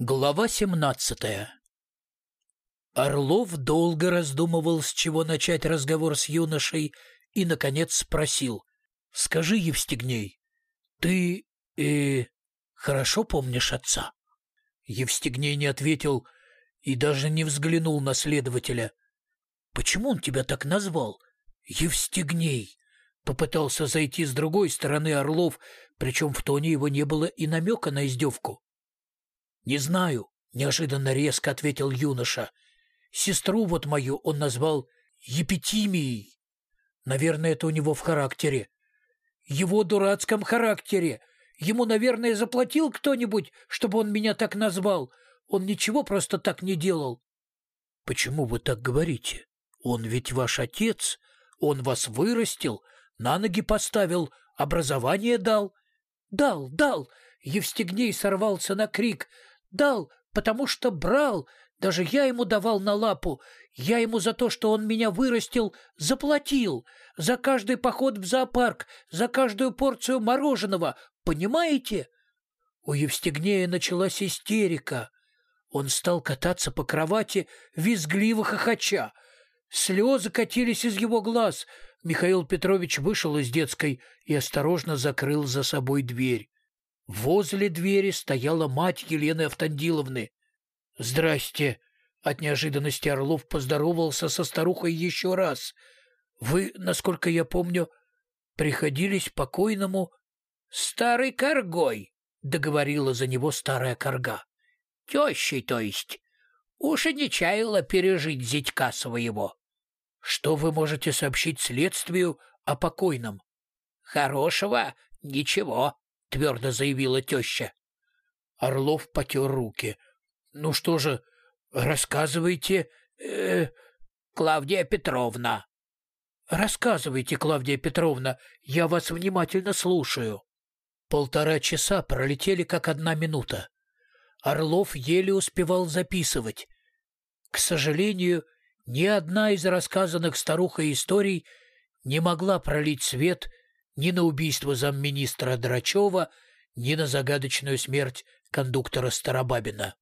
Глава семнадцатая Орлов долго раздумывал, с чего начать разговор с юношей, и, наконец, спросил. «Скажи, Евстигней, ты... э... хорошо помнишь отца?» Евстигней не ответил и даже не взглянул на следователя. «Почему он тебя так назвал? Евстигней!» Попытался зайти с другой стороны Орлов, причем в тоне его не было и намека на издевку. «Не знаю», — неожиданно резко ответил юноша. «Сестру вот мою он назвал Епитимией. Наверное, это у него в характере. Его дурацком характере. Ему, наверное, заплатил кто-нибудь, чтобы он меня так назвал. Он ничего просто так не делал». «Почему вы так говорите? Он ведь ваш отец. Он вас вырастил, на ноги поставил, образование дал». «Дал, дал!» Евстигней сорвался на крик. Дал, потому что брал. Даже я ему давал на лапу. Я ему за то, что он меня вырастил, заплатил. За каждый поход в зоопарк, за каждую порцию мороженого. Понимаете? У Евстигнея началась истерика. Он стал кататься по кровати, визгливо хохоча. Слезы катились из его глаз. Михаил Петрович вышел из детской и осторожно закрыл за собой дверь. Возле двери стояла мать Елены Автандиловны. «Здрасте!» — от неожиданности Орлов поздоровался со старухой еще раз. «Вы, насколько я помню, приходились покойному...» «Старой коргой!» — договорила за него старая корга. «Тещей, то есть. Уж и не чаяла пережить зятька своего». «Что вы можете сообщить следствию о покойном?» «Хорошего ничего», — твердо заявила теща. Орлов потер руки. «Ну что же, рассказывайте, э, Клавдия Петровна». «Рассказывайте, Клавдия Петровна, я вас внимательно слушаю». Полтора часа пролетели как одна минута. Орлов еле успевал записывать. К сожалению, ни одна из рассказанных старухой историй не могла пролить свет ни на убийство замминистра Драчева, ни на загадочную смерть кондуктора Старобабина.